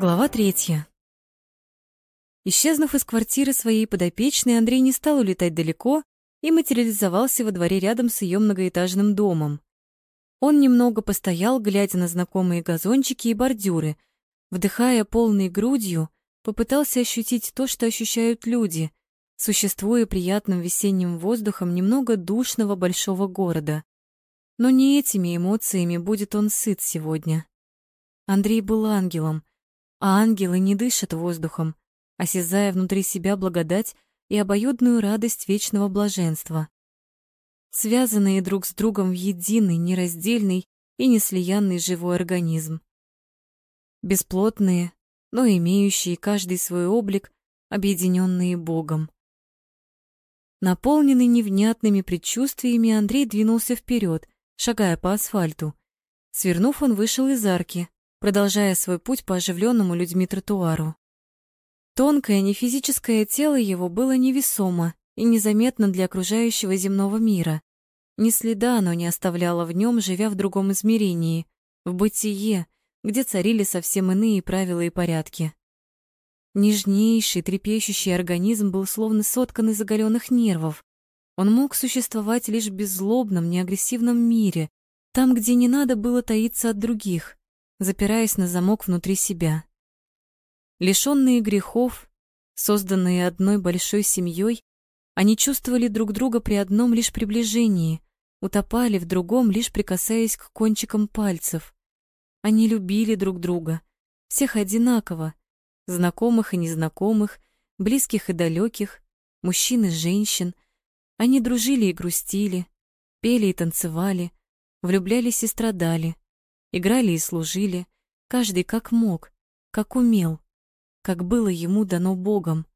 Глава третья. Исчезнув из квартиры своей подопечной, Андрей не стал улетать далеко и материализовался во дворе рядом с ее многоэтажным домом. Он немного постоял, глядя на знакомые газончики и бордюры, вдыхая полной грудью, попытался ощутить то, что ощущают люди, существуя приятным весенним воздухом немного душного большого города. Но не этими эмоциями будет он сыт сегодня. Андрей был ангелом, а ангелы не дышат воздухом, осязая внутри себя благодать и обоюдную радость вечного блаженства. Связанные друг с другом в единый, нераздельный и неслиянный живой организм. Бесплотные, но имеющие каждый свой облик, объединенные Богом. Наполненный невнятными предчувствиями, Андрей двинулся вперед, шагая по асфальту. Свернув, он вышел из арки, продолжая свой путь по оживленному людьми тротуару. Тонкое нефизическое тело его было невесомо и незаметно для окружающего земного мира. Ни следа оно не оставляло в нем, живя в другом измерении, в бытие, где царили совсем иные правила и порядки. Нежнейший, трепещущий организм был словно соткан из оголенных нервов. Он мог существовать лишь в беззлобном, неагрессивном мире, там, где не надо было таиться от других, запираясь на замок внутри себя. Лишенные грехов, созданные одной большой семьей, они чувствовали друг друга при одном лишь приближении, утопали в другом, лишь прикасаясь к кончикам пальцев. Они любили друг друга, всех одинаково, знакомых и незнакомых, близких и далеких, мужчин и женщин. Они дружили и грустили, пели и танцевали, влюблялись и страдали, Играли и служили, каждый как мог, как умел, как было ему дано Богом.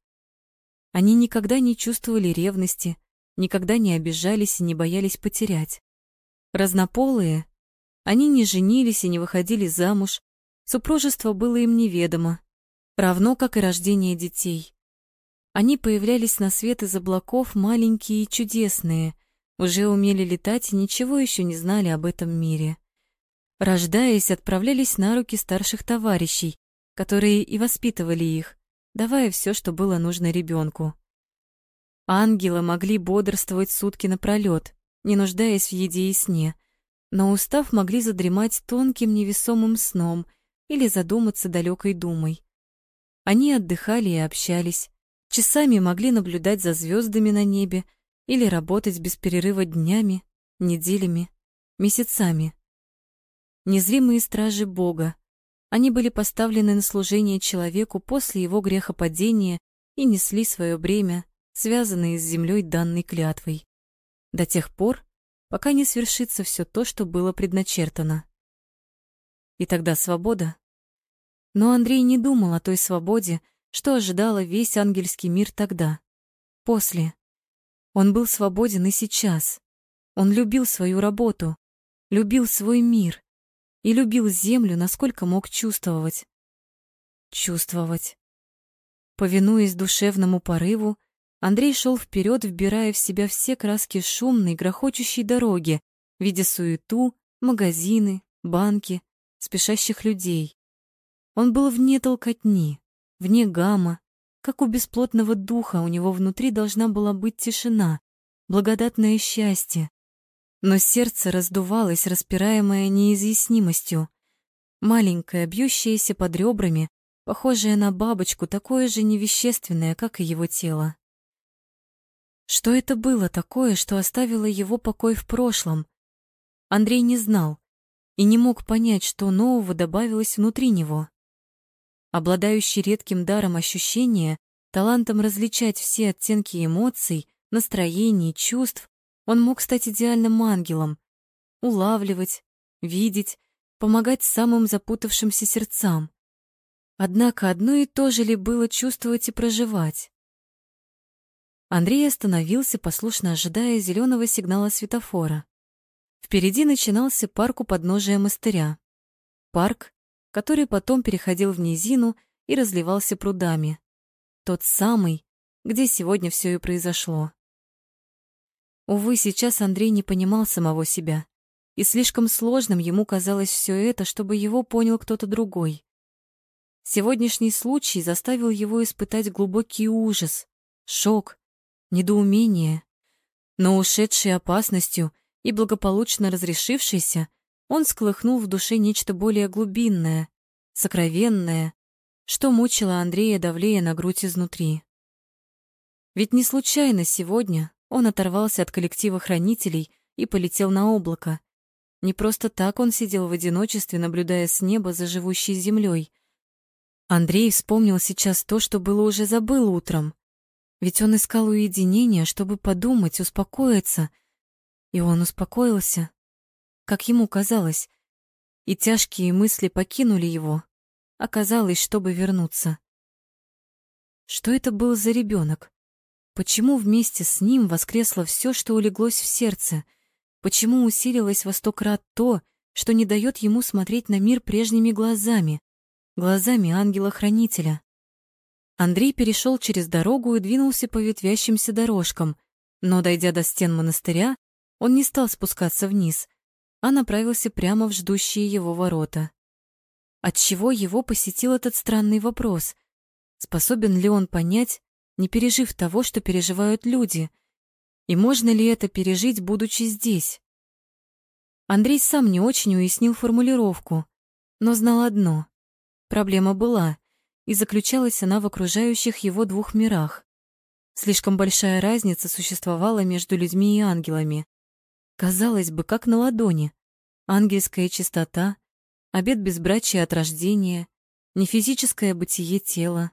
Они никогда не чувствовали ревности, никогда не обижались и не боялись потерять. Разнополые, они не женились и не выходили замуж, супружество было им неведомо, равно как и рождение детей. Они появлялись на свет из облаков маленькие и чудесные, уже умели летать и ничего еще не знали об этом мире рождаясь, отправлялись на руки старших товарищей, которые и воспитывали их, давая все, что было нужно ребенку. Ангелы могли бодрствовать сутки напролет, не нуждаясь в еде и сне, но устав могли задремать тонким невесомым сном или задуматься далекой думой. Они отдыхали и общались, часами могли наблюдать за звездами на небе или работать без перерыва днями, неделями, месяцами незримые стражи Бога. Они были поставлены на служение человеку после его грехопадения и несли свое бремя, связанное с землей данной клятвой. До тех пор, пока не свершится все то, что было предначертано. И тогда свобода. Но Андрей не думал о той свободе, что ожидала весь ангельский мир тогда, после. Он был свободен и сейчас. Он любил свою работу, любил свой мир, и любил землю, насколько мог чувствовать. Чувствовать. Повинуясь душевному порыву, Андрей шел вперед, вбирая в себя все краски шумной, грохочущей дороги, видя суету, магазины, банки, спешащих людей. Он был вне толкотни, вне гамма, как у бесплотного духа у него внутри должна была быть тишина, благодатное счастье, но сердце раздувалось, распираемое неизъяснимостью. Маленькое, бьющееся под ребрами, похожее на бабочку, такое же невещественное, как и его тело. Что это было такое, что оставило его покой в прошлом? Андрей не знал и не мог понять, что нового добавилось внутри него. Обладающий редким даром ощущения, талантом различать все оттенки эмоций, настроений, чувств, он мог стать идеальным ангелом, улавливать, видеть, помогать самым запутавшимся сердцам. Однако одно и то же ли было чувствовать и проживать? Андрей остановился, послушно ожидая зеленого сигнала светофора. Впереди начинался парк у подножия монастыря. Парк, который потом переходил в низину и разливался прудами. Тот самый, где сегодня все и произошло. Увы, сейчас Андрей не понимал самого себя, и слишком сложным ему казалось все это, чтобы его понял кто-то другой. Сегодняшний случай заставил его испытать глубокий ужас, шок, недоумение. Но ушедший опасностью и благополучно разрешившийся, он сколыхнул в душе нечто более глубинное, сокровенное, что мучило Андрея, давлея на грудь изнутри. Ведь не случайно сегодня он оторвался от коллектива хранителей и полетел на облако. Не просто так он сидел в одиночестве, наблюдая с неба за живущей землей. Андрей вспомнил сейчас то, что было уже забыл утром. Ведь он искал уединения, чтобы подумать, успокоиться. И он успокоился, как ему казалось. И тяжкие мысли покинули его. Оказалось, чтобы вернуться. Что это был за ребенок? Почему вместе с ним воскресло все, что улеглось в сердце? Почему усилилось во сто крат то, что не дает ему смотреть на мир прежними глазами? глазами ангела-хранителя. Андрей перешел через дорогу и двинулся по ветвящимся дорожкам, но, дойдя до стен монастыря, он не стал спускаться вниз, а направился прямо в ждущие его ворота. Отчего его посетил этот странный вопрос? Способен ли он понять, не пережив того, что переживают люди? И можно ли это пережить, будучи здесь? Андрей сам не очень уяснил формулировку, но знал одно Проблема была, и заключалась она в окружающих его двух мирах. Слишком большая разница существовала между людьми и ангелами. Казалось бы, как на ладони. Ангельская чистота, обет безбрачия от рождения, нефизическое бытие тела.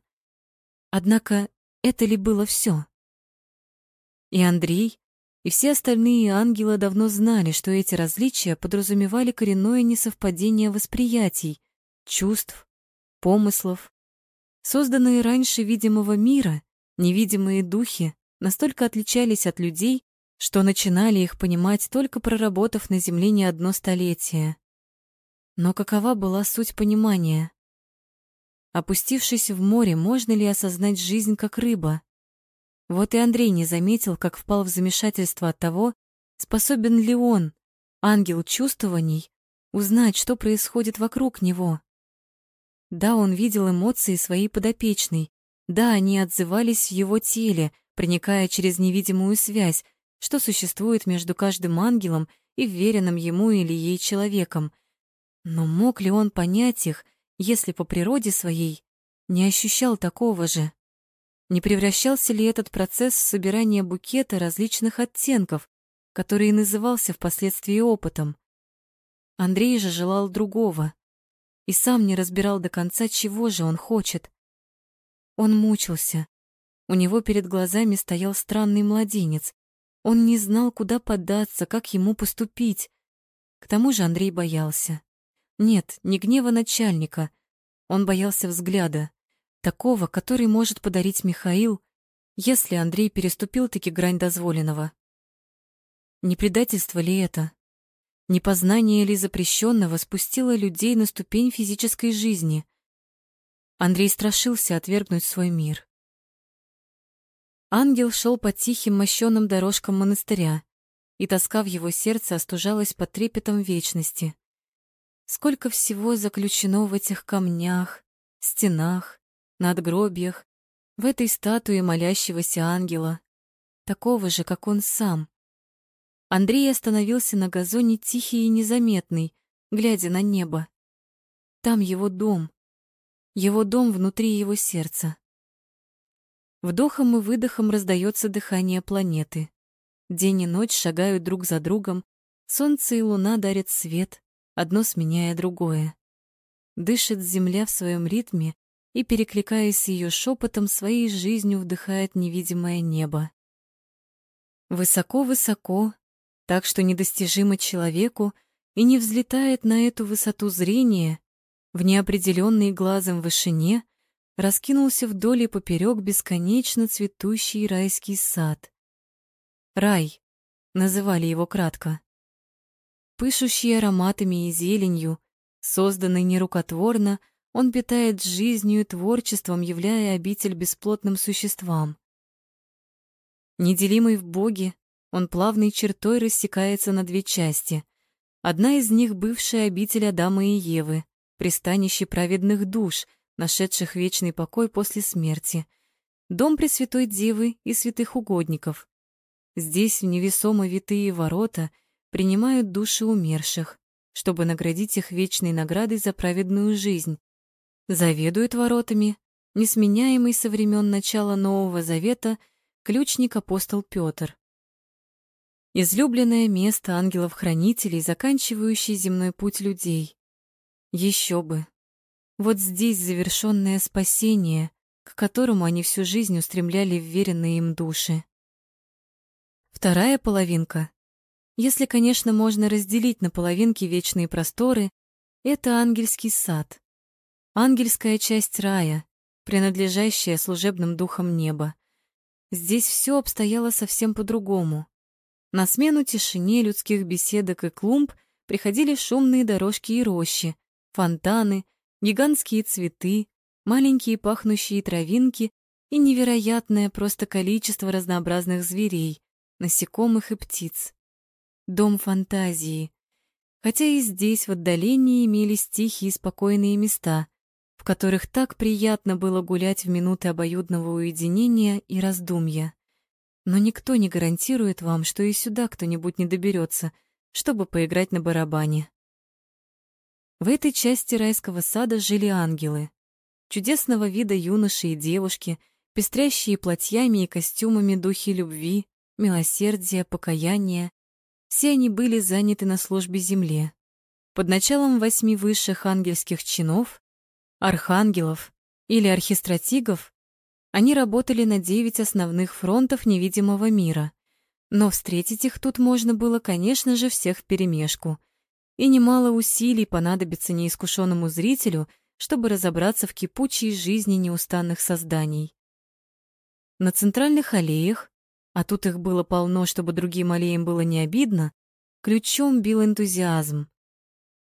Однако это ли было все? И Андрей, и все остальные ангелы давно знали, что эти различия подразумевали коренное несовпадение восприятий, чувств, помыслов. Созданные раньше видимого мира, невидимые духи настолько отличались от людей, что начинали их понимать, только проработав на Земле не одно столетие. Но какова была суть понимания? Опустившись в море, можно ли осознать жизнь как рыба? Вот и Андрей не заметил, как впал в замешательство от того, способен ли он, ангел чувствований, узнать, что происходит вокруг него. Да, он видел эмоции своей подопечной. Да, они отзывались в его теле, проникая через невидимую связь, что существует между каждым ангелом и веренным ему или ей человеком. Но мог ли он понять их, если по природе своей не ощущал такого же? Не превращался ли этот процесс в собирание букета различных оттенков, который и назывался впоследствии опытом? Андрей же желал другого и сам не разбирал до конца, чего же он хочет. Он мучился. У него перед глазами стоял странный младенец. Он не знал, куда податься, как ему поступить. К тому же Андрей боялся. Нет, не гнева начальника. Он боялся взгляда, такого, который может подарить Михаил, если Андрей переступил-таки грань дозволенного. Не предательство ли это? Непознание ли запрещенного спустило людей на ступень физической жизни. Андрей страшился отвергнуть свой мир. Ангел шел по тихим мощенным дорожкам монастыря, и тоска в его сердце остужалась под трепетом вечности. Сколько всего заключено в этих камнях, стенах, надгробиях, в этой статуе молящегося ангела, такого же, как он сам, Андрей остановился на газоне тихий и незаметный, глядя на небо. Там его дом. Его дом внутри его сердца. Вдохом и выдохом раздается дыхание планеты. День и ночь шагают друг за другом, солнце и луна дарят свет, одно сменяя другое. Дышит земля в своем ритме и, перекликаясь ее шепотом, своей жизнью вдыхает невидимое небо. Высоко-высоко так что недостижимо человеку и не взлетает на эту высоту зрения, в неопределенной глазом вышине раскинулся вдоль и поперек бесконечно цветущий райский сад. Рай, называли его кратко. Пышущий ароматами и зеленью, созданный нерукотворно, он питает жизнью и творчеством, являя обитель бесплотным существам. Неделимый в Боге, он плавной чертой рассекается на две части. Одна из них — бывшая обитель Адама и Евы, пристанище праведных душ, нашедших вечный покой после смерти. Дом Пресвятой Девы и святых угодников. Здесь в невесомо витые ворота принимают души умерших, чтобы наградить их вечной наградой за праведную жизнь. Заведует воротами несменяемый со времен начала Нового Завета ключник апостол Петр. Излюбленное место ангелов-хранителей, заканчивающий земной путь людей. Еще бы. Вот здесь завершенное спасение, к которому они всю жизнь устремляли вверенные им души. Вторая половинка, если, конечно, можно разделить на половинки вечные просторы, это ангельский сад. Ангельская часть рая, принадлежащая служебным духам неба. Здесь все обстояло совсем по-другому. На смену тишине людских беседок и клумб приходили шумные дорожки и рощи, фонтаны, гигантские цветы, маленькие пахнущие травинки и невероятное просто количество разнообразных зверей, насекомых и птиц. Дом фантазии. Хотя и здесь в отдалении имелись тихие спокойные места, в которых так приятно было гулять в минуты обоюдного уединения и раздумья. Но никто не гарантирует вам, что и сюда кто-нибудь не доберется, чтобы поиграть на барабане. В этой части райского сада жили ангелы. Чудесного вида юноши и девушки, пестрящие платьями и костюмами духи любви, милосердия, покаяния. Все они были заняты на службе земле. Под началом восьми высших ангельских чинов, архангелов или архистратигов, они работали на девять основных фронтов невидимого мира. Но встретить их тут можно было, конечно же, всех вперемешку. И немало усилий понадобится неискушенному зрителю, чтобы разобраться в кипучей жизни неустанных созданий. На центральных аллеях, а тут их было полно, чтобы другим аллеям было не обидно, ключом бил энтузиазм.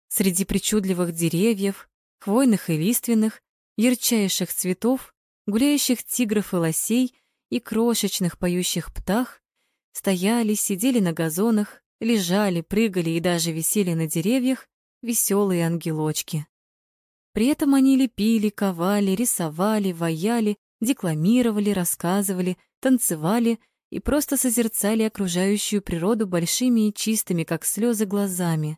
Среди причудливых деревьев, хвойных и лиственных, ярчайших цветов гуляющих тигров и лосей и крошечных поющих птах стояли, сидели на газонах, лежали, прыгали и даже висели на деревьях веселые ангелочки. При этом они лепили, ковали, рисовали, ваяли, декламировали, рассказывали, танцевали и просто созерцали окружающую природу большими и чистыми, как слезы, глазами.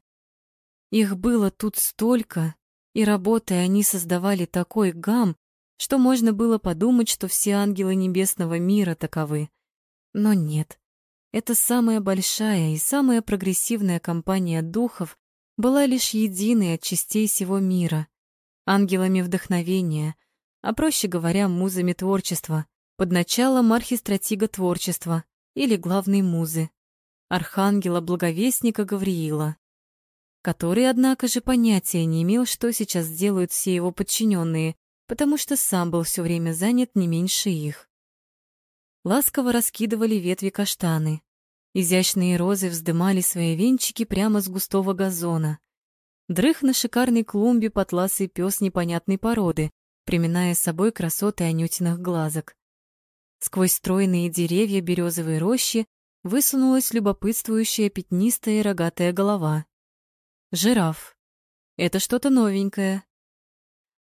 Их было тут столько, и работая они создавали такой гам, что можно было подумать, что все ангелы небесного мира таковы. Но нет. Эта самая большая и самая прогрессивная компания духов была лишь единой от частей всего мира, ангелами вдохновения, а проще говоря, музами творчества, под началом архистратига творчества или главной музы, архангела-благовестника Гавриила, который, однако же, понятия не имел, что сейчас делают все его подчиненные, потому что сам был все время занят не меньше их. Ласково раскидывали ветви каштаны. Изящные розы вздымали свои венчики прямо с густого газона. Дрых на шикарной клумбе потласый пес непонятной породы, приминая собой красоты анютиных глазок. Сквозь стройные деревья березовой рощи высунулась любопытствующая пятнистая рогатая голова. Жираф. Это что-то новенькое.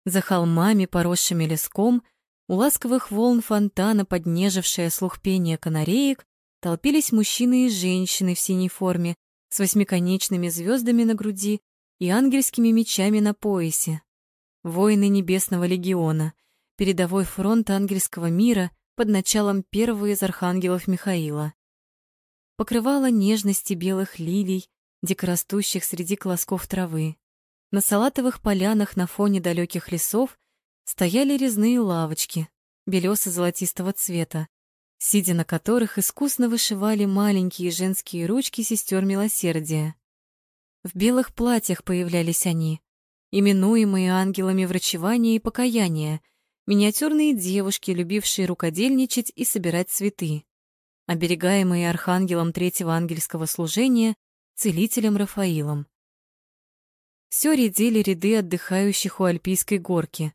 За холмами, поросшими леском, у ласковых волн фонтана, поднежившая слух пения канареек, толпились мужчины и женщины в синей форме с восьмиконечными звездами на груди и ангельскими мечами на поясе. Воины Небесного легиона, передовой фронт ангельского мира под началом первого из архангелов Михаила. Покрывало нежности белых лилий, дикорастущих среди колосков травы. На салатовых полянах на фоне далеких лесов стояли резные лавочки, белесо-золотистого цвета, сидя на которых искусно вышивали маленькие женские ручки сестер милосердия. В белых платьях появлялись они, именуемые ангелами врачевания и покаяния, миниатюрные девушки, любившие рукодельничать и собирать цветы, оберегаемые архангелом третьего ангельского служения, целителем Рафаилом. Все редели ряды отдыхающих у Альпийской горки.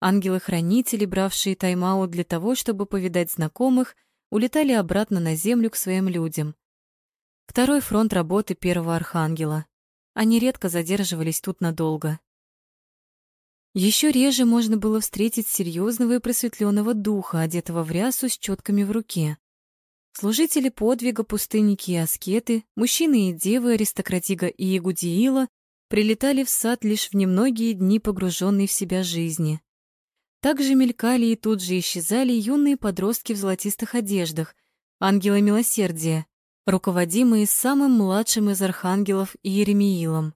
Ангелы-хранители, бравшие тайм-аут для того, чтобы повидать знакомых, улетали обратно на землю к своим людям. Второй фронт работы первого архангела. Они редко задерживались тут надолго. Еще реже можно было встретить серьезного и просветленного духа, одетого в рясу с четками в руке. Служители подвига, пустынники и аскеты, мужчины и девы, аристократига и Игудиила прилетали в сад лишь в немногие дни погруженной в себя жизни. Также мелькали и тут же исчезали юные подростки в золотистых одеждах, ангелы милосердия, руководимые самым младшим из архангелов Иеремиилом.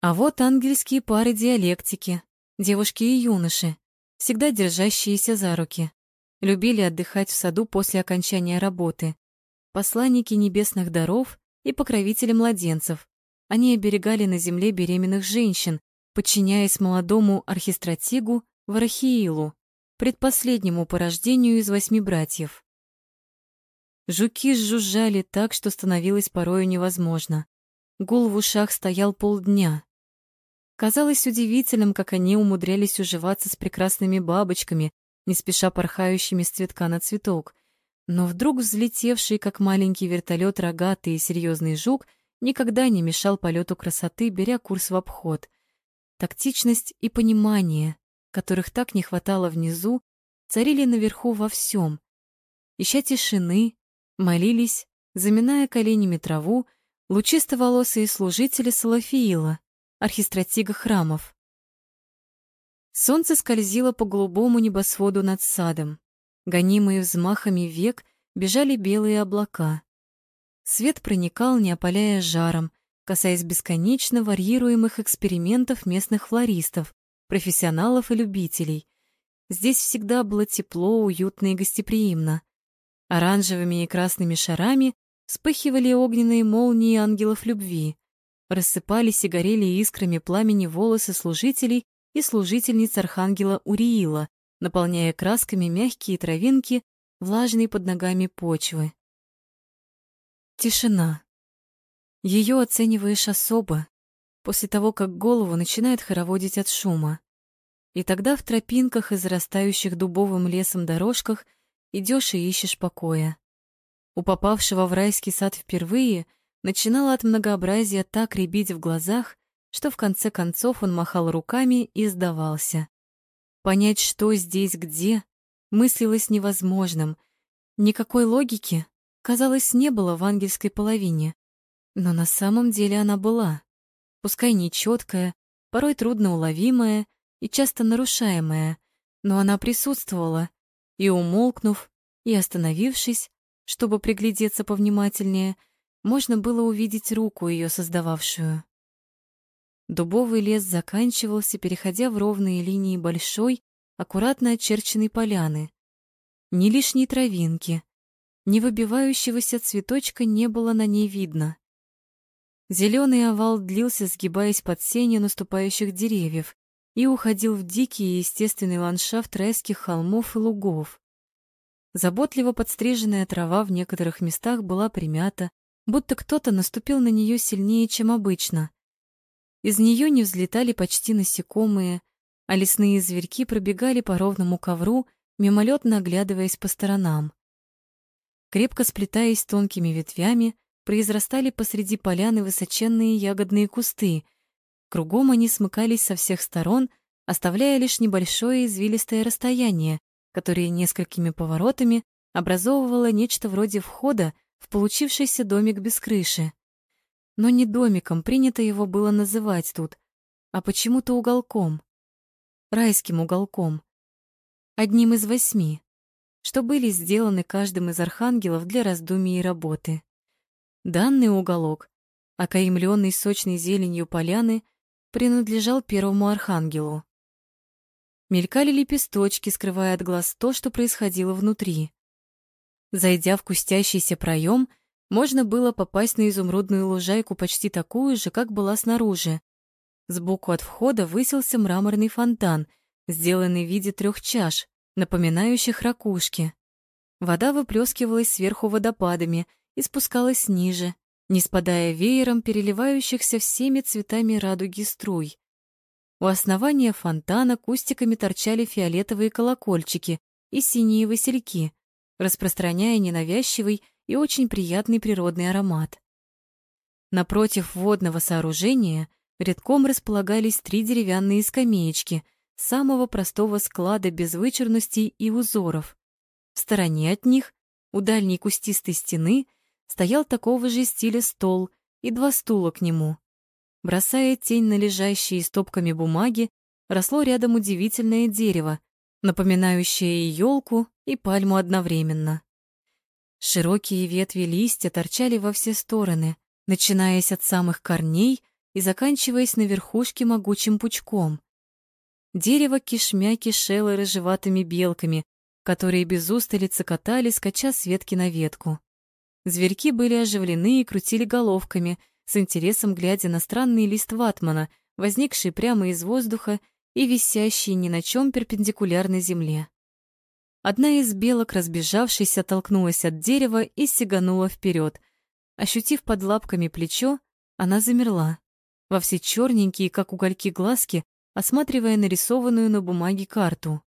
А вот ангельские пары диалектики, девушки и юноши, всегда держащиеся за руки, любили отдыхать в саду после окончания работы, посланники небесных даров и покровители младенцев, они оберегали на земле беременных женщин, подчиняясь молодому архистратигу Варахиилу, предпоследнему по рождению из восьми братьев. Жуки жужжали так, что становилось порою невозможно. Гул в ушах стоял полдня. Казалось удивительным, как они умудрялись уживаться с прекрасными бабочками, не спеша порхающими с цветка на цветок. Но вдруг взлетевший, как маленький вертолет, рогатый и серьезный жук никогда не мешал полету красоты, беря курс в обход. Тактичность и понимание, которых так не хватало внизу, царили наверху во всем. Ища тишины, молились, заминая коленями траву, лучистоволосые служители Салафиила, архистратига храмов. Солнце скользило по голубому небосводу над садом. Гонимые взмахами век бежали белые облака. Свет проникал, не опаляя жаром, касаясь бесконечно варьируемых экспериментов местных флористов, профессионалов и любителей. Здесь всегда было тепло, уютно и гостеприимно. Оранжевыми и красными шарами вспыхивали огненные молнии ангелов любви, рассыпались и горели искрами пламени волосы служителей и служительниц архангела Уриила, наполняя красками мягкие травинки, влажные под ногами почвы. Тишина. Ее оцениваешь особо, после того, как голову начинает хороводить от шума. И тогда в тропинках и зарастающих дубовым лесом дорожках идешь и ищешь покоя. У попавшего в райский сад впервые начинало от многообразия так рябить в глазах, что в конце концов он махал руками и сдавался. Понять, что здесь где, мыслилось невозможным. Никакой логики, казалось, не было в ангельской половине. Но на самом деле она была. Пускай нечеткая, порой трудноуловимая и часто нарушаемая, но она присутствовала, и, умолкнув, и остановившись, чтобы приглядеться повнимательнее, можно было увидеть руку ее создававшую. Дубовый лес заканчивался, переходя в ровные линии большой, аккуратно очерченной поляны. Ни лишней травинки, ни выбивающегося цветочка не было на ней видно. Зеленый овал длился, сгибаясь под сенью наступающих деревьев, и уходил в дикий и естественный ландшафт райских холмов и лугов. Заботливо подстриженная трава в некоторых местах была примята, будто кто-то наступил на нее сильнее, чем обычно. Из нее не взлетали почти насекомые, а лесные зверьки пробегали по ровному ковру, мимолетно оглядываясь по сторонам крепко сплетаясь тонкими ветвями, произрастали посреди поляны высоченные ягодные кусты. Кругом они смыкались со всех сторон, оставляя лишь небольшое извилистое расстояние, которое несколькими поворотами образовывало нечто вроде входа в получившийся домик без крыши. Но не домиком принято его было называть тут, а почему-то уголком. Райским уголком. Одним из восьми что были сделаны каждым из архангелов для раздумий и работы. Данный уголок, окаймленный сочной зеленью поляны, принадлежал первому архангелу. Мелькали лепесточки, скрывая от глаз то, что происходило внутри. Зайдя в кустящийся проем, можно было попасть на изумрудную лужайку почти такую же, как была снаружи. Сбоку от входа высился мраморный фонтан, сделанный в виде трех чаш, напоминающих ракушки. Вода выплескивалась сверху водопадами и спускалась ниже, не спадая веером переливающихся всеми цветами радуги струй. У основания фонтана кустиками торчали фиолетовые колокольчики и синие васильки, распространяя ненавязчивый и очень приятный природный аромат. Напротив водного сооружения Редком располагались три деревянные скамеечки самого простого склада без вычурностей и узоров. В стороне от них, у дальней кустистой стены, стоял такого же стиля стол и два стула к нему. Бросая тень на лежащие стопками бумаги, росло рядом удивительное дерево, напоминающее и елку, и пальму одновременно. Широкие ветви листья торчали во все стороны, начинаясь от самых корней и заканчиваясь на верхушке могучим пучком. Дерево кишмя кишело рыжеватыми белками, которые без устали цокотали, скача с ветки на ветку. Зверьки были оживлены и крутили головками, с интересом глядя на странный лист ватмана, возникший прямо из воздуха и висящий ни на чем перпендикулярной земле. Одна из белок, разбежавшись, оттолкнулась от дерева и сиганула вперед. Ощутив под лапками плечо, она замерла, во все черненькие, как угольки глазки, осматривая нарисованную на бумаге карту.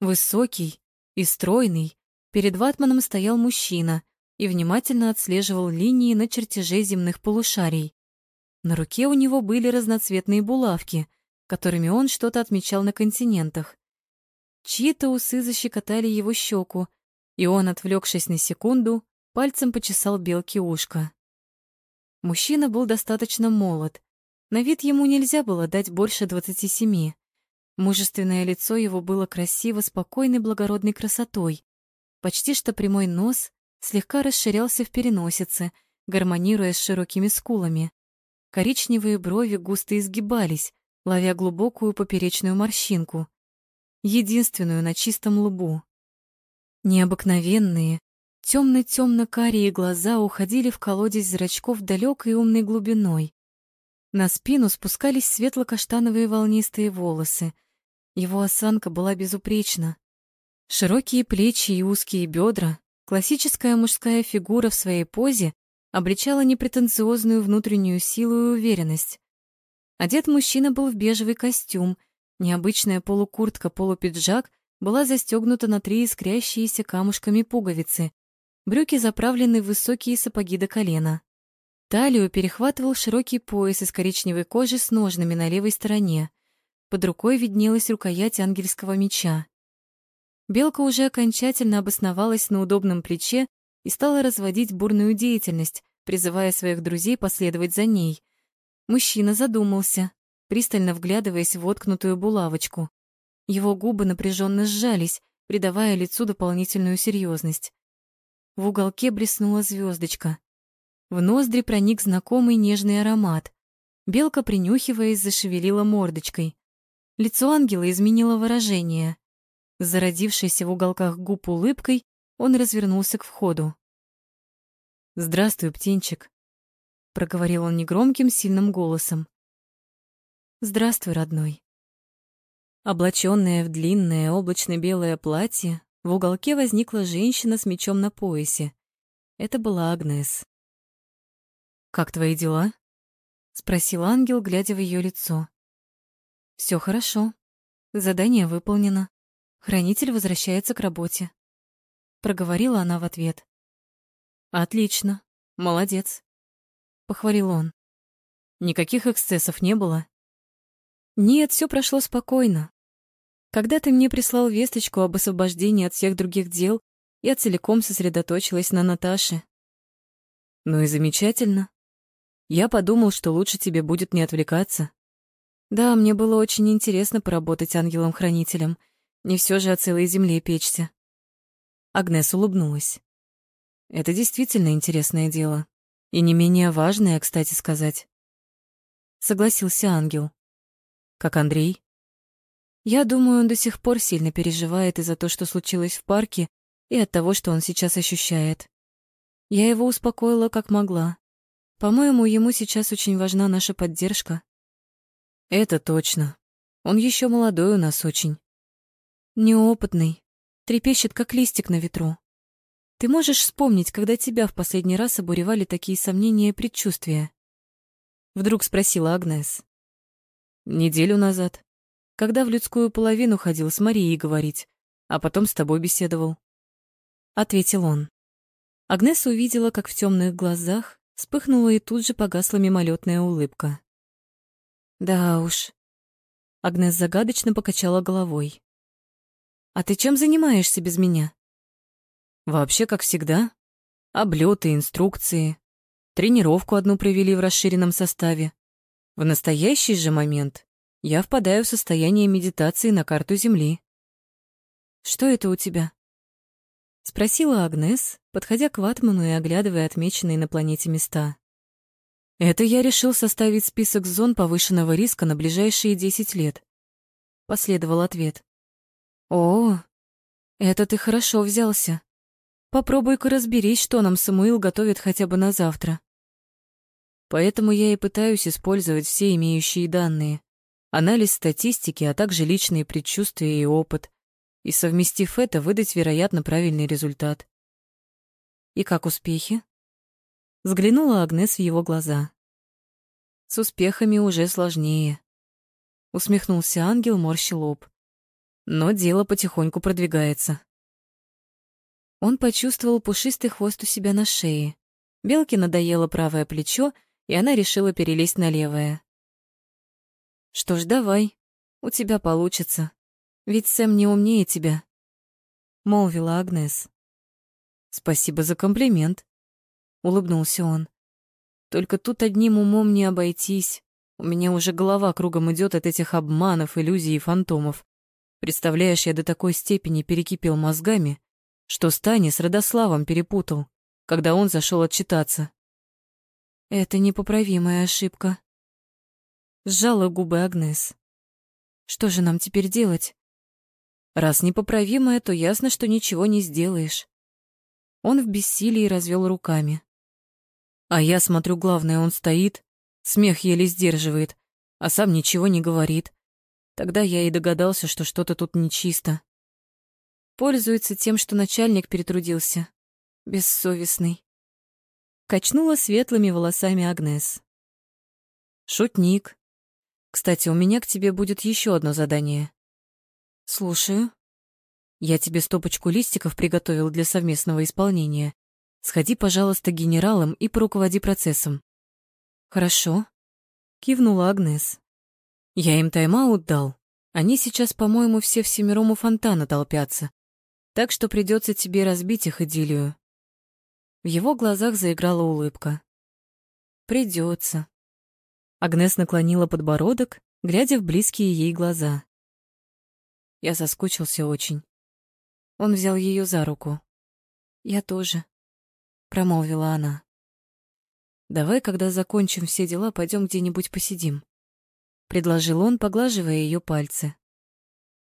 Высокий и стройный, перед ватманом стоял мужчина и внимательно отслеживал линии на чертеже земных полушарий. На руке у него были разноцветные булавки, которыми он что-то отмечал на континентах. Чьи-то усы защекотали его щеку, и он, отвлекшись на секунду, пальцем почесал белки ушко. Мужчина был достаточно молод. На вид ему нельзя было дать больше двадцати семи. Мужественное лицо его было красиво, спокойной, благородной красотой. Почти что прямой нос слегка расширялся в переносице, гармонируя с широкими скулами. Коричневые брови густо изгибались, ловя глубокую поперечную морщинку единственную на чистом лбу. Необыкновенные, темно-темно-карие глаза уходили в колодец зрачков далекой умной глубиной. На спину спускались светло-каштановые волнистые волосы. Его осанка была безупречна. Широкие плечи и узкие бедра, классическая мужская фигура в своей позе обличала непретенциозную внутреннюю силу и уверенность. Одет мужчина был в бежевый костюм — Необычная полукуртка-полупиджак была застегнута на три искрящиеся камушками пуговицы. Брюки заправлены в высокие сапоги до колена. Талию перехватывал широкий пояс из коричневой кожи с ножнами на левой стороне. Под рукой виднелась рукоять ангельского меча. Белка уже окончательно обосновалась на удобном плече и стала разводить бурную деятельность, призывая своих друзей последовать за ней. Мужчина задумался, пристально вглядываясь в воткнутую булавочку. Его губы напряженно сжались, придавая лицу дополнительную серьезность. В уголке блеснула звездочка. В ноздри проник знакомый нежный аромат. Белка, принюхиваясь, зашевелила мордочкой. Лицо ангела изменило выражение. Зародившийся в уголках губ улыбкой, он развернулся к входу. «Здравствуй, птенчик», — проговорил он негромким, сильным голосом. Здравствуй, родной. Облаченная в длинное облачно-белое платье, в уголке возникла женщина с мечом на поясе. Это была Агнес. «Как твои дела?» — спросил ангел, глядя в ее лицо. Все хорошо. Задание выполнено. Хранитель возвращается к работе. Проговорила она в ответ. «Отлично. Молодец», — похвалил он. «Никаких эксцессов не было?» Нет, все прошло спокойно. Когда ты мне прислал весточку об освобождении от всех других дел, я целиком сосредоточилась на Наташе. Ну и замечательно. Я подумал, что лучше тебе будет не отвлекаться. Да, мне было очень интересно поработать ангелом-хранителем. Не все же о целой земле печься. Агнес улыбнулась. Это действительно интересное дело. И не менее важное, кстати сказать. Согласился ангел. Как Андрей? Я думаю, он до сих пор сильно переживает из-за того, что случилось в парке, и от того, что он сейчас ощущает. Я его успокоила как могла. По-моему, ему сейчас очень важна наша поддержка. Это точно. Он еще молодой у нас очень. Неопытный, трепещет, как листик на ветру. Ты можешь вспомнить, когда тебя в последний раз обуревали такие сомнения и предчувствия? Вдруг спросила Агнес. Неделю назад. Когда в людскую половину ходил с Марией говорить, а потом с тобой беседовал. Ответил он. Агнеса увидела, как в темных глазах вспыхнула и тут же погасла мимолетная улыбка. Да уж. Агнес загадочно покачала головой. А ты чем занимаешься без меня? Вообще, как всегда. Облеты, инструкции. Тренировку одну провели в расширенном составе. В настоящий же момент я впадаю в состояние медитации на карту Земли. Что это у тебя? Спросила Агнес, подходя к Ватману и оглядывая отмеченные на планете места. Это я решил составить список зон повышенного риска на ближайшие десять лет. Последовал ответ. О, это ты хорошо взялся. Попробуй-ка разберись, что нам Самуил готовит хотя бы на завтра. Поэтому я и пытаюсь использовать все имеющие данные, анализ статистики, а также личные предчувствия и опыт, и, совместив это, выдать вероятно правильный результат. «И как успехи?» Взглянула Агнес в его глаза. «С успехами уже сложнее», — усмехнулся ангел, морщил лоб. «Но дело потихоньку продвигается». Он почувствовал пушистый хвост у себя на шее. Белке надоело правое плечо, и она решила перелезть на левое. «Что ж, давай, у тебя получится», ведь Сэм не умнее тебя, молвила Агнес. Спасибо за комплимент, улыбнулся он. Только тут одним умом не обойтись. У меня уже голова кругом идет от этих обманов, иллюзий и фантомов. Представляешь, я до такой степени перекипел мозгами, что Стани с Родославом перепутал, когда он зашел отчитаться. Это непоправимая ошибка. Сжала губы Агнес. Что же нам теперь делать? Раз непоправимое, то ясно, что ничего не сделаешь. Он в бессилии развел руками. А я смотрю, главное, он стоит, смех еле сдерживает, а сам ничего не говорит. Тогда я и догадался, что что-то тут нечисто. Пользуется тем, что начальник перетрудился. Бессовестный. Качнула светлыми волосами Агнес. Шутник. Кстати, у меня к тебе будет еще одно задание. Слушаю. Я тебе стопочку листиков приготовил для совместного исполнения. Сходи, пожалуйста, к генералам и поруководи процессом. Хорошо. Кивнула Агнес. Я им тайм-аут дал. Они сейчас, по-моему, все всемиром у фонтана толпятся. Так что придется тебе разбить их идиллию. В его глазах заиграла улыбка. Придется. Агнес наклонила подбородок, глядя в близкие ей глаза. Я соскучился очень. Он взял ее за руку. «Я тоже», — промолвила она. «Давай, когда закончим все дела, пойдем где-нибудь посидим», — предложил он, поглаживая ее пальцы.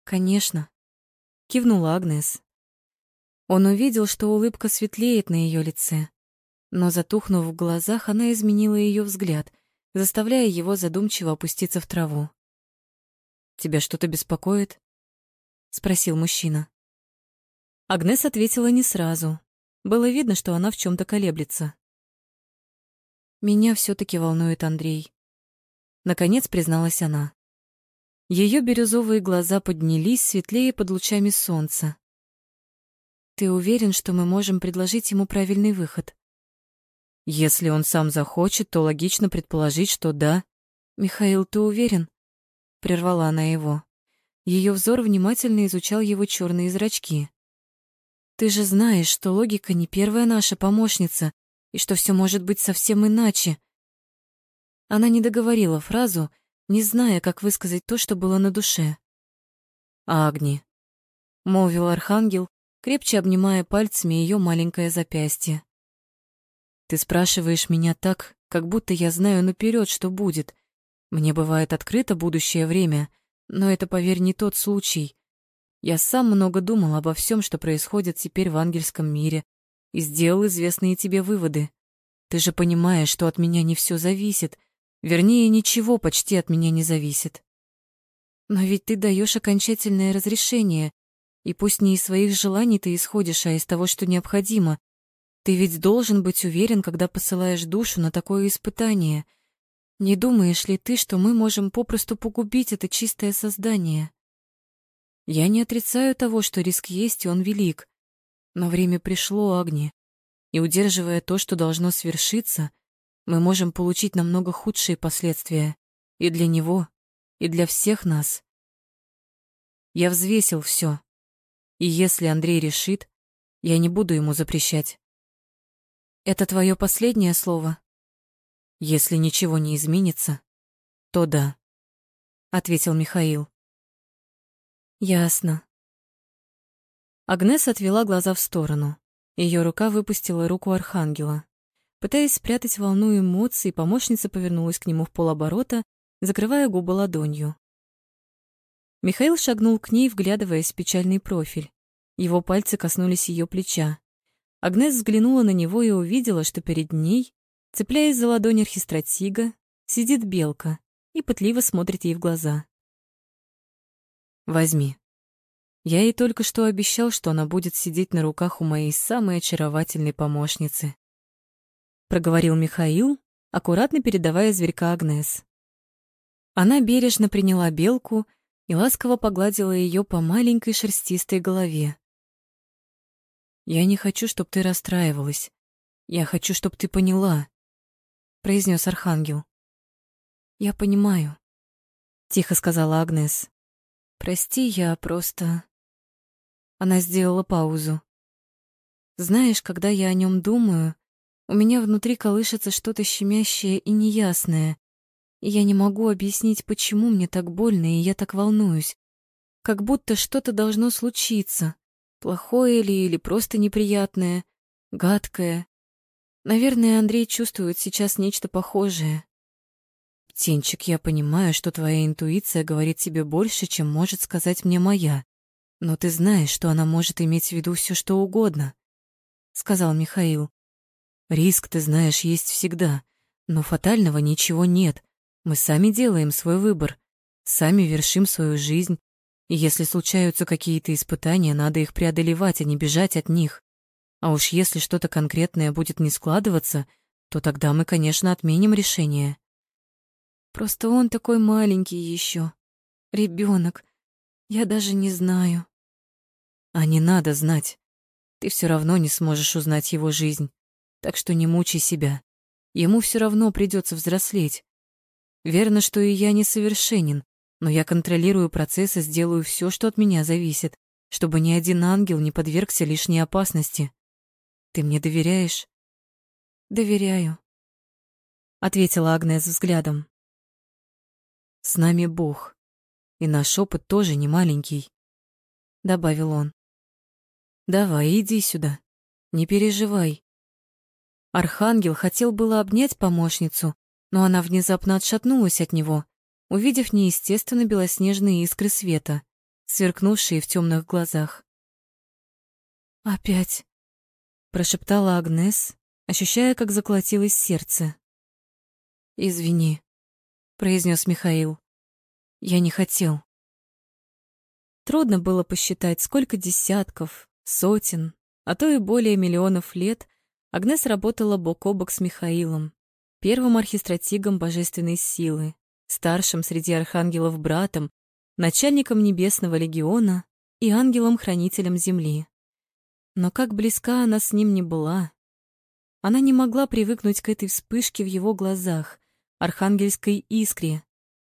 «Конечно», — кивнула Агнес. Он увидел, что улыбка светлеет на ее лице, но, затухнув в глазах, она изменила ее взгляд, заставляя его задумчиво опуститься в траву. «Тебя что-то беспокоит?» — спросил мужчина. Агнес ответила не сразу. Было видно, что она в чем то колеблется. «Меня все таки волнует Андрей», — наконец призналась она. Ее бирюзовые глаза поднялись светлее под лучами солнца. «Ты уверен, что мы можем предложить ему правильный выход?» «Если он сам захочет, то логично предположить, что да». «Михаил, ты уверен?» — прервала она его. Ее взор внимательно изучал его черные зрачки. Ты же знаешь, что логика не первая наша помощница, и что все может быть совсем иначе. Она не договорила фразу, не зная, как высказать то, что было на душе. «Агни», — молвил архангел, крепче обнимая пальцами ее маленькое запястье. «Ты спрашиваешь меня так, как будто я знаю наперед, что будет. Мне бывает открыто будущее время, но это, поверь, не тот случай. Я сам много думал обо всем, что происходит теперь в ангельском мире, и сделал известные тебе выводы. Ты же понимаешь, что от меня не все зависит, вернее, ничего почти от меня не зависит. Но ведь ты даешь окончательное разрешение, и пусть не из своих желаний ты исходишь, а из того, что необходимо. Ты ведь должен быть уверен, когда посылаешь душу на такое испытание — не думаешь ли ты, что мы можем попросту погубить это чистое создание? Я не отрицаю того, что риск есть, и он велик. Но время пришло, Агни, и, удерживая то, что должно свершиться, мы можем получить намного худшие последствия, И для него, и для всех нас. Я взвесил все. И если Андрей решит, я не буду ему запрещать. Это твое последнее слово? Если ничего не изменится, то да, ответил Михаил. Ясно. Агнес отвела глаза в сторону. Ее рука выпустила руку архангела. Пытаясь спрятать волну эмоций, помощница повернулась к нему в полоборота, закрывая губы ладонью. Михаил шагнул к ней, вглядываясь в печальный профиль. Его пальцы коснулись ее плеча. Агнес взглянула на него и увидела, что перед ней, цепляясь за ладонь архистратига, сидит белка и пытливо смотрит ей в глаза. «Возьми. Я ей только что обещал, что она будет сидеть на руках у моей самой очаровательной помощницы», проговорил Михаил, аккуратно передавая зверька Агнес. Она бережно приняла белку и ласково погладила ее по маленькой шерстистой голове. «Я не хочу, чтобы ты расстраивалась. Я хочу, чтобы ты поняла», — произнес Архангел. «Я понимаю», — тихо сказала Агнес. «Прости, я просто...» Она сделала паузу. «Знаешь, когда я о нем думаю, у меня внутри колышется что-то щемящее и неясное. Я не могу объяснить, почему мне так больно, и я так волнуюсь. Как будто что-то должно случиться. Плохое ли или просто неприятное, гадкое. Наверное, Андрей чувствует сейчас нечто похожее. Птенчик, я понимаю, что твоя интуиция говорит тебе больше, чем может сказать мне моя. Но ты знаешь, что она может иметь в виду все, что угодно, — сказал Михаил. Риск, ты знаешь, есть всегда, но фатального ничего нет. Мы сами делаем свой выбор, сами вершим свою жизнь. И если случаются какие-то испытания, надо их преодолевать, а не бежать от них. А уж если что-то конкретное будет не складываться, то тогда мы, конечно, отменим решение. Просто он такой маленький еще, ребенок. Я даже не знаю. А не надо знать. Ты все равно не сможешь узнать его жизнь. Так что не мучай себя. Ему все равно придется взрослеть. Верно, что и я несовершенен, но я контролирую процесс и сделаю все, что от меня зависит, чтобы ни один ангел не подвергся лишней опасности. Ты мне доверяешь? Доверяю, ответила Агнес взглядом. С нами Бог, и наш опыт тоже не маленький, добавил он. Давай, иди сюда. Не переживай. Архангел хотел было обнять помощницу, но она внезапно отшатнулась от него, увидев неестественно белоснежные искры света, сверкнувшие в темных глазах. «Опять», — прошептала Агнес, ощущая, как заколотилось сердце. «Извини», — произнес Михаил. «Я не хотел». Трудно было посчитать, сколько десятков, сотен, а то и более миллионов лет Агнес работала бок о бок с Михаилом, первым архистратигом божественной силы, старшим среди архангелов братом, начальником небесного легиона и ангелом-хранителем земли. Но как близка она с ним не была, она не могла привыкнуть к этой вспышке в его глазах, архангельской искре,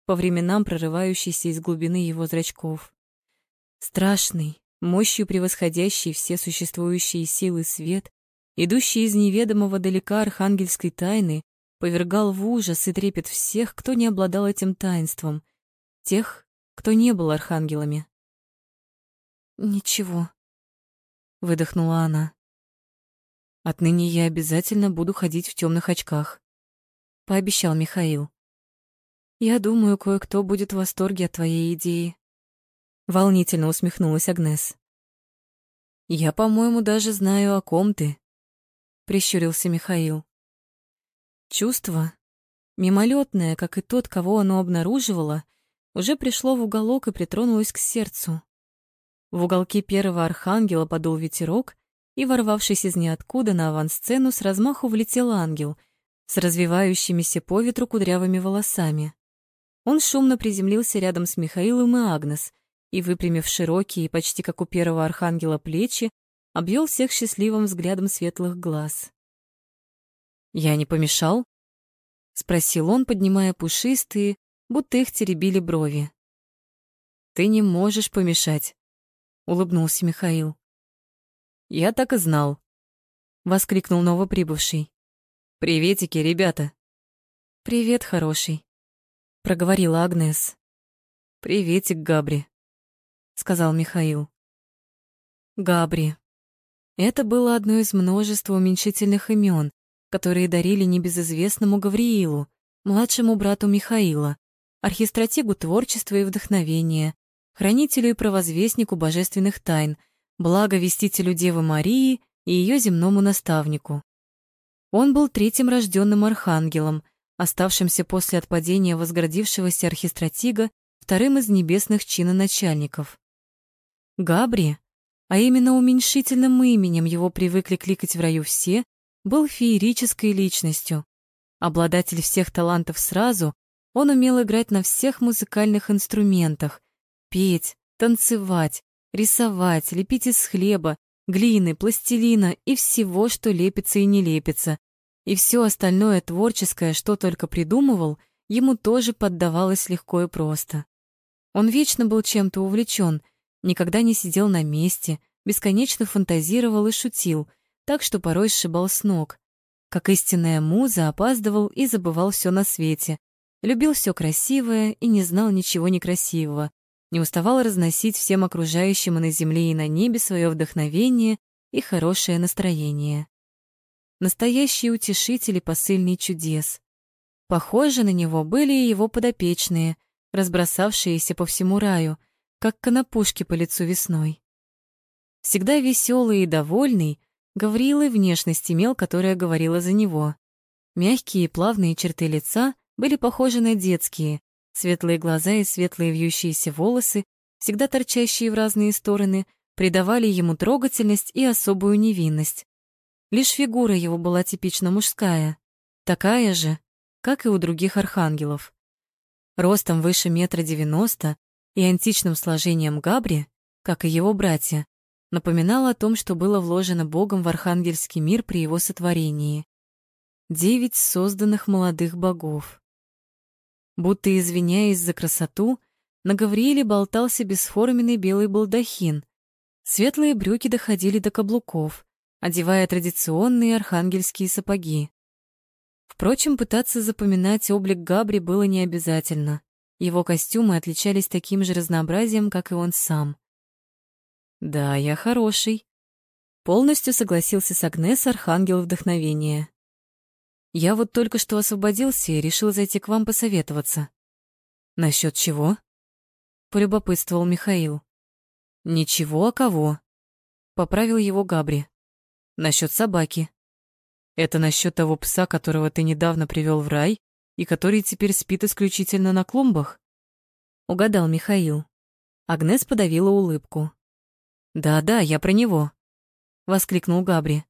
по временам прорывающейся из глубины его зрачков. Страшный, мощью превосходящий все существующие силы свет, идущий из неведомого далека архангельской тайны, повергал в ужас и трепет всех, кто не обладал этим таинством, тех, кто не был архангелами. «Ничего», — выдохнула она. «Отныне я обязательно буду ходить в темных очках», — пообещал Михаил. «Я думаю, кое-кто будет в восторге от твоей идеи», — волнительно усмехнулась Агнес. «Я, по-моему, даже знаю, о ком ты», — прищурился Михаил. Чувство, мимолетное, как и тот, кого оно обнаруживало, уже пришло в уголок и притронулось к сердцу. В уголке первого архангела подул ветерок, и, ворвавшись из ниоткуда на авансцену, с размаху влетел ангел с развивающимися по ветру кудрявыми волосами. Он шумно приземлился рядом с Михаилом и Агнес и, выпрямив широкие, почти как у первого архангела, плечи, обвел всех счастливым взглядом светлых глаз. «Я не помешал?» — спросил он, поднимая пушистые, будто их теребили брови. «Ты не можешь помешать», — улыбнулся Михаил. «Я так и знал», — воскликнул новоприбывший. «Приветики, ребята!» «Привет, хороший», — проговорила Агнес. «Приветик, Габри», — сказал Михаил. Габри. Это было одно из множества уменьшительных имен, которые дарили небезызвестному Гавриилу, младшему брату Михаила, архистратигу творчества и вдохновения, хранителю и провозвестнику божественных тайн, благовестителю Девы Марии и ее земному наставнику. Он был третьим рожденным архангелом, оставшимся после отпадения возгордившегося архистратига вторым из небесных чиноначальников. Габри, а именно уменьшительным именем его привыкли кликать в раю все, был феерической личностью. Обладатель всех талантов сразу, он умел играть на всех музыкальных инструментах, петь, танцевать, рисовать, лепить из хлеба, глины, пластилина и всего, что лепится и не лепится. И все остальное творческое, что только придумывал, ему тоже поддавалось легко и просто. Он вечно был чем-то увлечен, никогда не сидел на месте, бесконечно фантазировал и шутил, так что порой сшибал с ног. Как истинная муза опаздывал и забывал все на свете, любил все красивое и не знал ничего некрасивого, не уставал разносить всем окружающим и на земле, и на небе свое вдохновение и хорошее настроение. Настоящий утешитель и посыльный чудес. Похожи на него были и его подопечные, разбросавшиеся по всему раю, как конопушки по лицу весной. Всегда веселый и довольный, Гавриил и внешность имел, которая говорила за него. Мягкие и плавные черты лица были похожи на детские, Светлые глаза и светлые вьющиеся волосы, всегда торчащие в разные стороны, придавали ему трогательность и особую невинность. Лишь фигура его была типично мужская, такая же, как и у других архангелов. Ростом выше метра девяносто и античным сложением Габри, как и его братья, напоминал о том, что было вложено Богом в архангельский мир при его сотворении. Девять созданных молодых богов. Будто извиняясь за красоту, на Гаврииле болтался бесформенный белый балдахин. Светлые брюки доходили до каблуков, одевая традиционные архангельские сапоги. Впрочем, пытаться запоминать облик Габри было не обязательно. Его костюмы отличались таким же разнообразием, как и он сам. «Да, я хороший», — полностью согласился с Агнес Архангел Вдохновения. Я вот только что освободился и решил зайти к вам посоветоваться. Насчет чего? Полюбопытствовал Михаил. Ничего, а кого? Поправил его Габри. Насчет собаки. Это насчет того пса, которого ты недавно привел в рай и который теперь спит исключительно на клумбах? Угадал Михаил. Агнес подавила улыбку. «Да-да, я про него», — воскликнул Габри.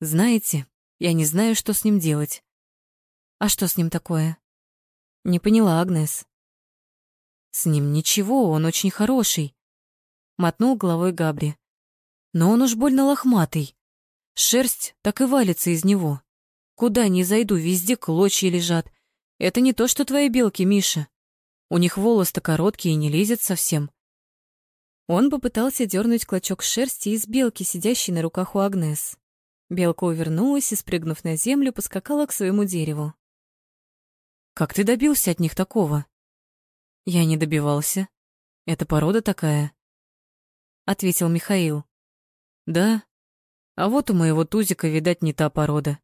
«Знаете, я не знаю, что с ним делать. А что с ним такое? Не поняла Агнес. С ним ничего, он очень хороший. Мотнул головой Габри. Но он уж больно лохматый. Шерсть так и валится из него. Куда ни зайду, везде клочья лежат. Это не то, что твои белки, Миша. У них волос-то короткий и не лезет совсем. Он попытался дернуть клочок шерсти из белки, сидящей на руках у Агнес. Белка увернулась и, спрыгнув на землю, поскакала к своему дереву. «Как ты добился от них такого?» «Я не добивался. Это порода такая», — ответил Михаил. «Да? А вот у моего тузика, видать, не та порода».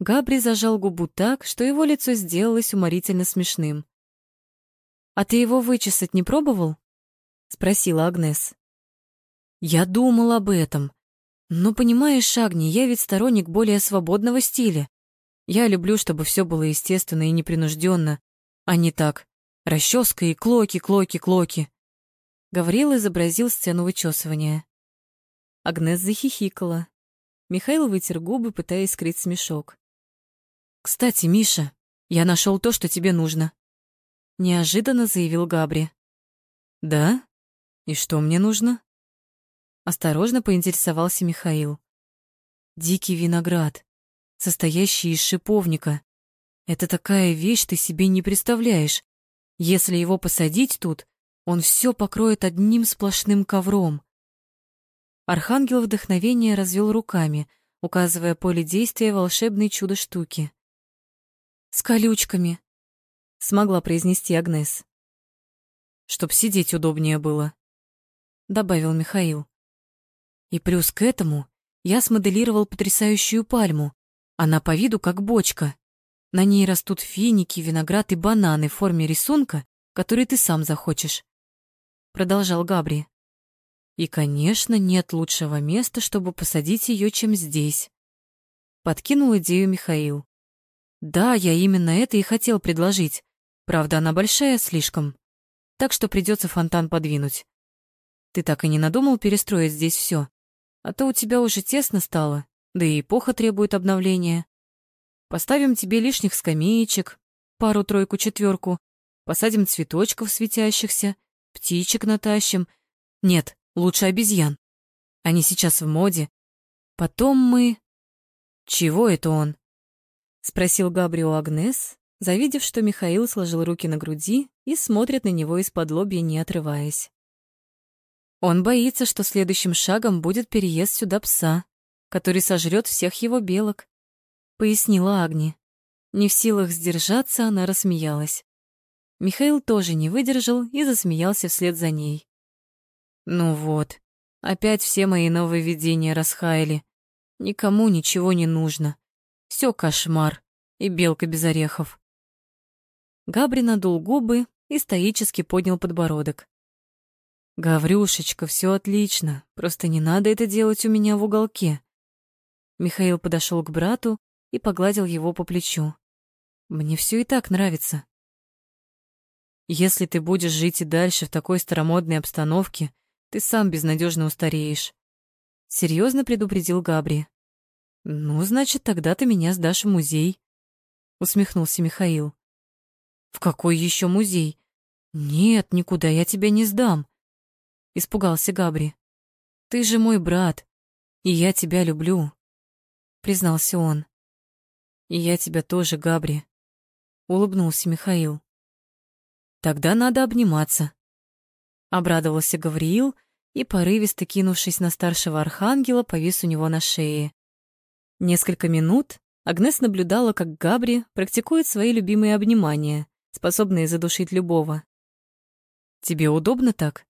Габри зажал губу так, что его лицо сделалось уморительно смешным. «А ты его вычесать не пробовал?» — спросила Агнес. «Я думал об этом», но понимаешь, Шагни, я ведь сторонник более свободного стиля. Я люблю, чтобы все было естественно и непринужденно, а не так. Расческа и клоки, клоки, клоки. Гаврил изобразил сцену вычесывания. Агнес захихикала. Михаил вытер губы, пытаясь скрыть смешок. «Кстати, Миша, я нашел то, что тебе нужно», — неожиданно заявил Габри. «Да? И что мне нужно?» Осторожно поинтересовался Михаил. Дикий виноград, состоящий из шиповника. Это такая вещь, ты себе не представляешь. Если его посадить тут, он все покроет одним сплошным ковром. Архангел вдохновения развел руками, указывая поле действия волшебной чудо-штуки. «С колючками», — смогла произнести Агнес. «Чтоб сидеть удобнее было», — добавил Михаил. «И плюс к этому я смоделировал потрясающую пальму. Она по виду как бочка. На ней растут финики, виноград и бананы в форме рисунка, который ты сам захочешь. Продолжал Габри. И, конечно, нет лучшего места, чтобы посадить ее, чем здесь. Подкинул идею Михаил. Да, я именно это и хотел предложить. Правда, она большая слишком. Так что придется фонтан подвинуть. Ты так и не надумал перестроить здесь все, А то у тебя уже тесно стало, да и эпоха требует обновления. Поставим тебе лишних скамеечек, пару-тройку, четверку, посадим цветочков светящихся, птичек натащим. Нет, лучше обезьян. Они сейчас в моде. Потом мы... Чего это он? Спросил Габрио Агнес, завидев, что Михаил сложил руки на груди и смотрит на него из-под лобья, не отрываясь. Он боится, что следующим шагом будет переезд сюда пса, который сожрет всех его белок пояснила Агни. Не в силах сдержаться, она рассмеялась. Михаил тоже не выдержал и засмеялся вслед за ней. Ну вот, опять все мои нововведения расхаяли. Никому ничего не нужно. Все кошмар и белка без орехов. Габри надул губы и стоически поднял подбородок. «Гаврюшечка, все отлично, просто не надо это делать у меня в уголке». Михаил подошел к брату и погладил его по плечу. Мне все и так нравится. Если ты будешь жить и дальше в такой старомодной обстановке, ты сам безнадежно устареешь. Серьезно предупредил Габри. Ну, значит, тогда ты меня сдашь в музей, усмехнулся Михаил. В какой еще музей? Нет, никуда я тебя не сдам, испугался Габри. Ты же мой брат, и я тебя люблю, признался он. И я тебя тоже, Габри, улыбнулся Михаил. Тогда надо обниматься. Обрадовался Гавриил и, порывисто кинувшись на старшего архангела, повис у него на шее. Несколько минут Агнес наблюдала, как Габри практикует свои любимые обнимания, способные задушить любого. «Тебе удобно так?» —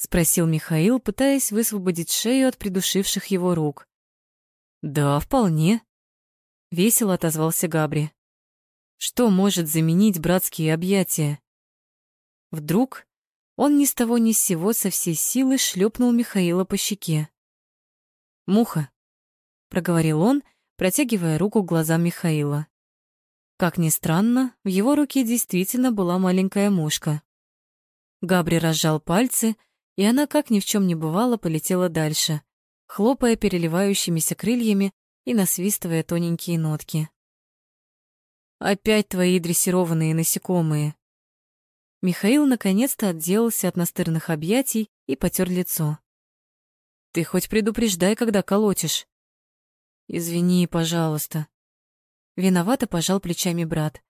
спросил Михаил, пытаясь высвободить шею от придушивших его рук. «Да, вполне», Весело отозвался Габри. Что может заменить братские объятия? Вдруг он ни с того ни с сего со всей силы шлепнул Михаила по щеке. «Муха», — проговорил он, протягивая руку к глазам Михаила. Как ни странно, в его руке действительно была маленькая мушка. Габри разжал пальцы, и она, как ни в чем не бывало, полетела дальше, хлопая переливающимися крыльями и насвистывая тоненькие нотки. «Опять твои дрессированные насекомые!» Михаил наконец-то отделался от настырных объятий и потер лицо. «Ты хоть предупреждай, когда колотишь!» «Извини, пожалуйста!» Виновато пожал плечами брат.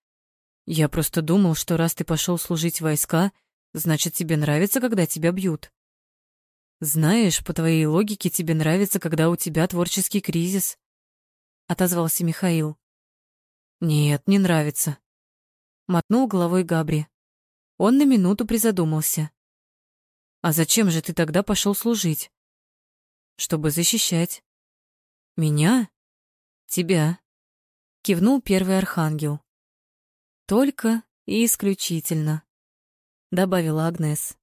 «Я просто думал, что раз ты пошел служить в войска, значит, тебе нравится, когда тебя бьют. Знаешь, по твоей логике, тебе нравится, когда у тебя творческий кризис отозвался Михаил. Нет, не нравится. Мотнул головой Габри. Он на минуту призадумался. А зачем же ты тогда пошел служить? Чтобы защищать. Меня? Тебя. Кивнул первый архангел. Только и исключительно, добавила Агнес.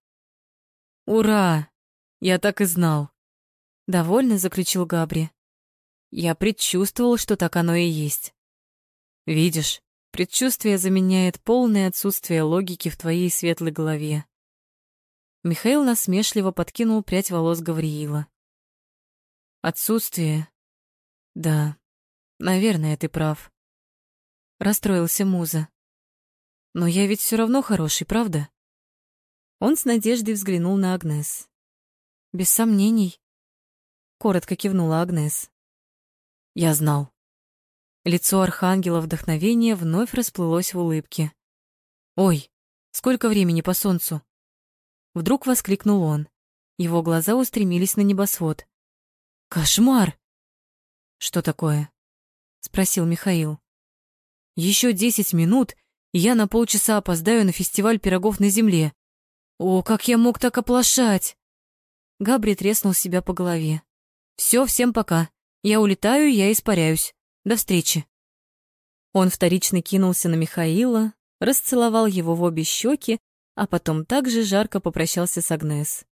Ура! Я так и знал. Довольно заключил Габри. Я предчувствовал, что так оно и есть. Видишь, предчувствие заменяет полное отсутствие логики в твоей светлой голове. Михаил насмешливо подкинул прядь волос Гавриила. Отсутствие? Да, наверное, ты прав. Расстроился Муза. Но я ведь все равно хороший, правда? Он с надеждой взглянул на Агнес. Без сомнений. Коротко кивнула Агнес. Я знал. Лицо архангела вдохновения вновь расплылось в улыбке. «Ой, сколько времени по солнцу?» Вдруг воскликнул он. Его глаза устремились на небосвод. «Кошмар!» «Что такое?» — спросил Михаил. «Еще десять минут, и я на полчаса опоздаю на фестиваль пирогов на земле. О, как я мог так оплошать!» Габри треснул себя по голове. «Все, всем пока. Я улетаю, я испаряюсь. До встречи. Он вторично кинулся на Михаила, расцеловал его в обе щеки, а потом также жарко попрощался с Агнес.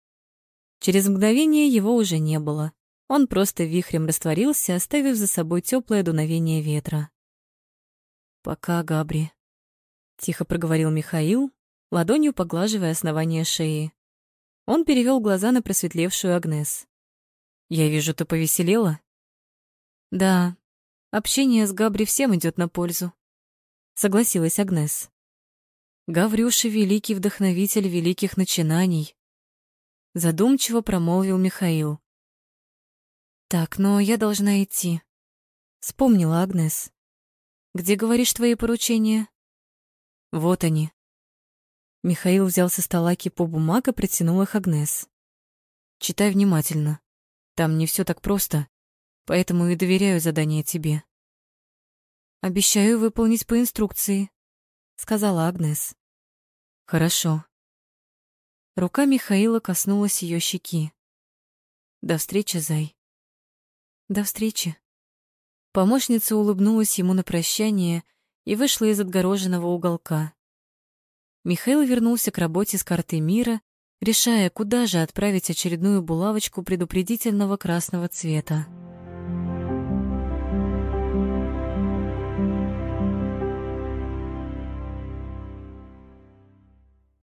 Через мгновение его уже не было. Он просто вихрем растворился, оставив за собой теплое дуновение ветра. «Пока, Габри», — тихо проговорил Михаил, ладонью поглаживая основание шеи. Он перевел глаза на просветлевшую Агнес. «Я вижу, ты повеселела?» «Да, Общение с Габри всем идет на пользу, согласилась Агнес. Гаврюша — великий вдохновитель великих начинаний, задумчиво промолвил Михаил. Так, но я должна идти, вспомнила Агнес. Где, говоришь, твои поручения? Вот они. Михаил взял со стола кипу бумаг и протянул их Агнес. Читай внимательно. Там не все так просто поэтому и доверяю задание тебе. Обещаю выполнить по инструкции, сказала Агнес. Хорошо. Рука Михаила коснулась ее щеки. До встречи, Зай. До встречи. Помощница улыбнулась ему на прощание и вышла из отгороженного уголка. Михаил вернулся к работе с картой мира, решая, куда же отправить очередную булавочку предупредительного красного цвета.